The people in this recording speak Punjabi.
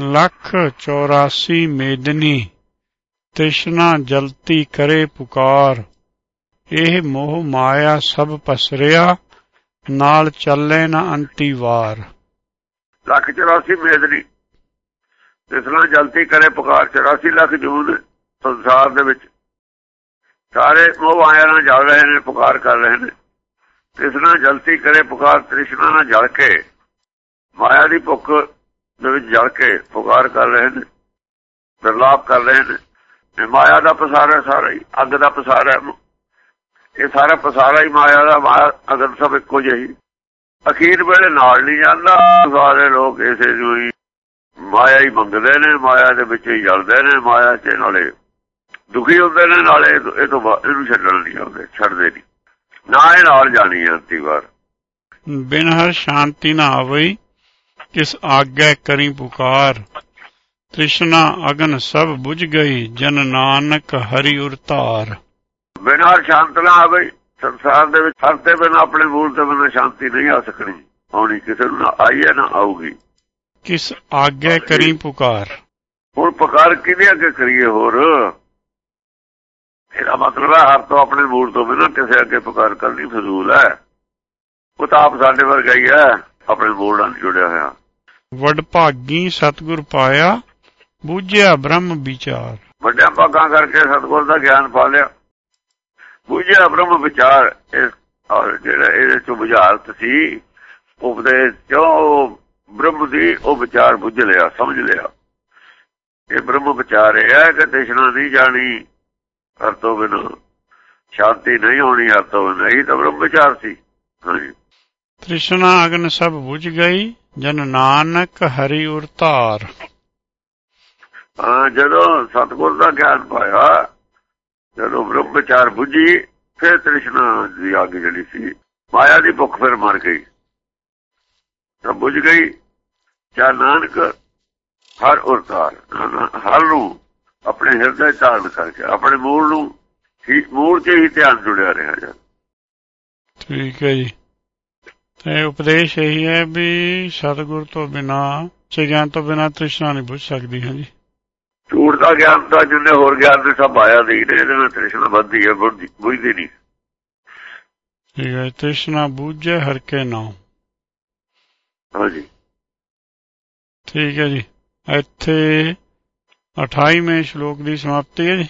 ਲੱਖ 84 ਮੇਦਨੀ, ਤ੍ਰਿਸ਼ਨਾ ਜਲਤੀ ਕਰੇ ਪੁਕਾਰ। ਇਹ ਮੋਹ ਮਾਇਆ ਸਭ ਪਸਰਿਆ, ਨਾਲ ਚੱਲੇ ਨਾ ਅੰਤੀ ਵਾਰ। ਲੱਖ 84 ਮੇਦਨੀ ਤਿਸਨਾ ਜਲਤੀ ਕਰੇ ਪੁਕਾਰ 84 ਲੱਖ ਜੂਨ ਸੰਸਾਰ ਦੇ ਵਿੱਚ। ਸਾਰੇ ਮੋਹ ਮਾਇਆ ਨਾਲ ਜਲ ਰਹੇ ਨੇ, ਪੁਕਾਰ ਕਰ ਰਹੇ ਨੇ। ਤਿਸਨਾ ਜਲਤੀ ਕਰੇ ਪੁਕਾਰ, ਤ੍ਰਿਸ਼ਨਾ ਨਾਲ ਜਲ ਕੇ, ਮਾਇਆ ਦੀ ਭੁੱਖ ਦੇ ਵਿੱਚ ਜਲ ਕੇ ਪੁਕਾਰ ਕਰ ਰਹੇ ਨੇ ਦਰਲਾਪ ਕਰ ਰਹੇ ਨੇ। ਇਹ ਮਾਇਆ ਦਾ ਪਸਾਰਾ ਸਾਰਾ ਹੀ, ਅੱਗ ਦਾ ਪਸਾਰਾ ਇਹ ਸਾਰਾ ਪਸਾਰਾ ਹੀ ਮਾਇਆ ਦਾ ਅਗਰ ਸਭ ਇੱਕੋ ਜਿਹੀ। ਅਖੀਰ ਵੇਲੇ ਨਾਲ ਨਹੀਂ ਜਾਂਦਾ, ਸਾਰੇ ਲੋਕ ਇਸੇ ਨੂੰ ਹੀ ਮਾਇਆ ਹੀ ਮੰਗਦੇ ਨੇ, ਮਾਇਆ ਦੇ ਵਿੱਚ ਹੀ ਜਲਦੇ ਨੇ, ਮਾਇਆ 'ਚ ਨਾਲੇ ਦੁਖੀ ਹੁੰਦੇ ਨੇ, ਨਾਲੇ ਇਹ ਤੋਂ ਇਹਨੂੰ ਛੱਡਣ ਨਹੀਂ ਆਉਂਦੇ, ਛੱਡਦੇ ਨਹੀਂ। ਨਾ ਇਹ ਨਾਲ ਜਾਣੀ ਅੰਤੀ ਵਾਰ। ਬਿਨ ਹਰ ਸ਼ਾਂਤੀ ਨਾ ਆਵਈ। ਕਿਸ ਆਗਿਆ ਕਰੀ ਪੁਕਾਰ। ਤ੍ਰਿਸ਼ਨਾ ਅਗਨ ਸਭ ਬੁਝ ਗਈ ਜਨ ਨਾਨਕ ਹਰੀ ਉਰਤਾਰ ਬਿਨਾਂ ਸ਼ਾਂਤ ਨਾ ਆਵੇ ਸੰਸਾਰ ਦੇ ਵਿੱਚ ਹਰ ਤੇ ਬਿਨਾਂ ਆਪਣੇ ਮੂਲ ਤੇ ਬਿਨਾਂ ਸ਼ਾਂਤੀ ਨਹੀਂ ਆ ਸਕਣੀ। ਆਉਣੀ ਕਿਸੇ ਨੂੰ ਆਈ ਹੈ ਨਾ ਆਊਗੀ। ਕਿਸ ਆਗਿਆ ਕਰੀ ਪੁਕਾਰ। ਹੁਣ ਪੁਕਾਰ ਕਿਹਦੇ ਅੱਗੇ ਕਰੀਏ ਹੋਰ? ਇਹਦਾ ਮਤਲਬ ਹੈ ਹਰ ਤੋਂ ਆਪਣੇ ਮੂਲ ਤੋਂ ਬਿਨਾਂ ਕਿਸੇ ਅੱਗੇ ਪੁਕਾਰ ਕਰਨੀ ਫਜ਼ੂਲ ਹੈ। ਉਹ ਤਾਂ ਆਪ ਸਾਡੇ ਵਰਗਾ ਹੀ ਹੈ ਆਪਣੇ ਮੂਲ ਨਾਲ ਜੁੜਿਆ ਹੋਇਆ। ਵਡ ਭਾਗੀ ਸਤਗੁਰ ਪਾਇਆ ਬੂਝਿਆ ਬ੍ਰਹਮ ਵਿਚਾਰ। ਵੱਡਿਆਂ ਭਾਗਾਂ ਕਰਕੇ ਸਤਗੁਰ ਦਾ ਗਿਆਨ ਪਾ ਲਿਆ ਬੂਝਿਆ ਬ੍ਰਹਮ ਵਿਚਾਰ ਇਸ ਔਰ ਜਿਹੜਾ ਇਹਦੇ ਚ ਬੁਝਾਰਤ ਸੀ ਉਪਦੇਸ਼ ਚੋਂ ਬ੍ਰਹਮ ਦੀ ਉਹ ਵਿਚਾਰ ਬੁੱਝ ਲਿਆ ਸਮਝ ਲਿਆ। ਇਹ ਬ੍ਰਹਮ ਵਿਚਾਰ ਹੈ ਕਿ ਤ੍ਰਿਸ਼ਨਾ ਨਹੀਂ ਜਾਣੀ ਹਰ ਤੋਂ ਬਿਨਾਂ। ਸ਼ਾਂਤੀ ਨਹੀਂ ਹੋਣੀ ਹਰ ਤੋਂ ਬਿਨਾਂ। ਇਹ ਤਾਂ ਬ੍ਰਹਮ ਵਿਚਾਰ ਸੀ। ਤ੍ਰਿਸ਼ਨਾ ਅਗਨ ਸਭ ਬੁਝ ਗਈ ਜਨ ਨਾਨਕ ਹਰੀ ਉਰਤਾਰ। ਹਾਂ ਜਦੋਂ ਸਤਗੁਰ ਦਾ ਗਿਆਨ ਪਾਇਆ ਜਦੋਂ ਬ੍ਰਹਮ ਵਿਚਾਰ ਬੁੱਝੀ ਫਿਰ ਤ੍ਰਿਸ਼ਨਾ ਦੀ ਅੱਗ ਜਿਹੜੀ ਸੀ ਮਾਇਆ ਦੀ ਭੁੱਖ ਫਿਰ ਮਰ ਗਈ। ਤਾਂ ਬੁੱਝ ਗਈ ਚਾ ਨਾਨਕ ਹਰ ਉਰਤਾਰ ਹਰ ਨੂੰ ਆਪਣੇ ਹਿਰਦੇ ਧਾਰਨ ਕਰਕੇ ਆਪਣੇ ਮੂਲ ਨੂੰ ਮੂਲ 'ਚ ਹੀ ਧਿਆਨ ਜੁੜਿਆ ਰਿਹਾ ਜਾ। ਠੀਕ ਹੈ ਜੀ। ਤੇ ਉਪਦੇਸ਼ ਇਹੀ ਹੈ ਵੀ ਸਤਿਗੁਰ ਤੋਂ ਬਿਨਾ ਸੇ ਗਿਆਨ ਤੋਂ ਬਿਨਾ ਤ੍ਰਿਸ਼ਨਾ ਨਹੀਂ ਬੁੱਝ ਸਕਦੀ ਹਾਂ ਜੀ ਝੂਠ ਦਾ ਗਿਆਨ ਤਾਂ ਜਿੰਨੇ ਹੋਰ ਗਿਆਨ ਦੇ ਸਭ ਆਇਆ ਦੀ ਨੇ ਇਹਦੇ ਨਾਲ ਤ੍ਰਿਸ਼ਨਾ ਵੱਧਦੀ ਹੈ ਬੁਝਦੀ ਨਹੀਂ। ਠੀਕ ਹੈ ਤ੍ਰਿਸ਼ਨਾ ਬੂਝੇ ਹਰ ਕੇ ਨਾਮ ਹਾਂਜੀ। ਠੀਕ ਹੈ ਜੀ। ਇੱਥੇ 28ਵੇਂ ਸ਼ਲੋਕ ਦੀ ਸਮਾਪਤੀ ਹੈ ਜੀ।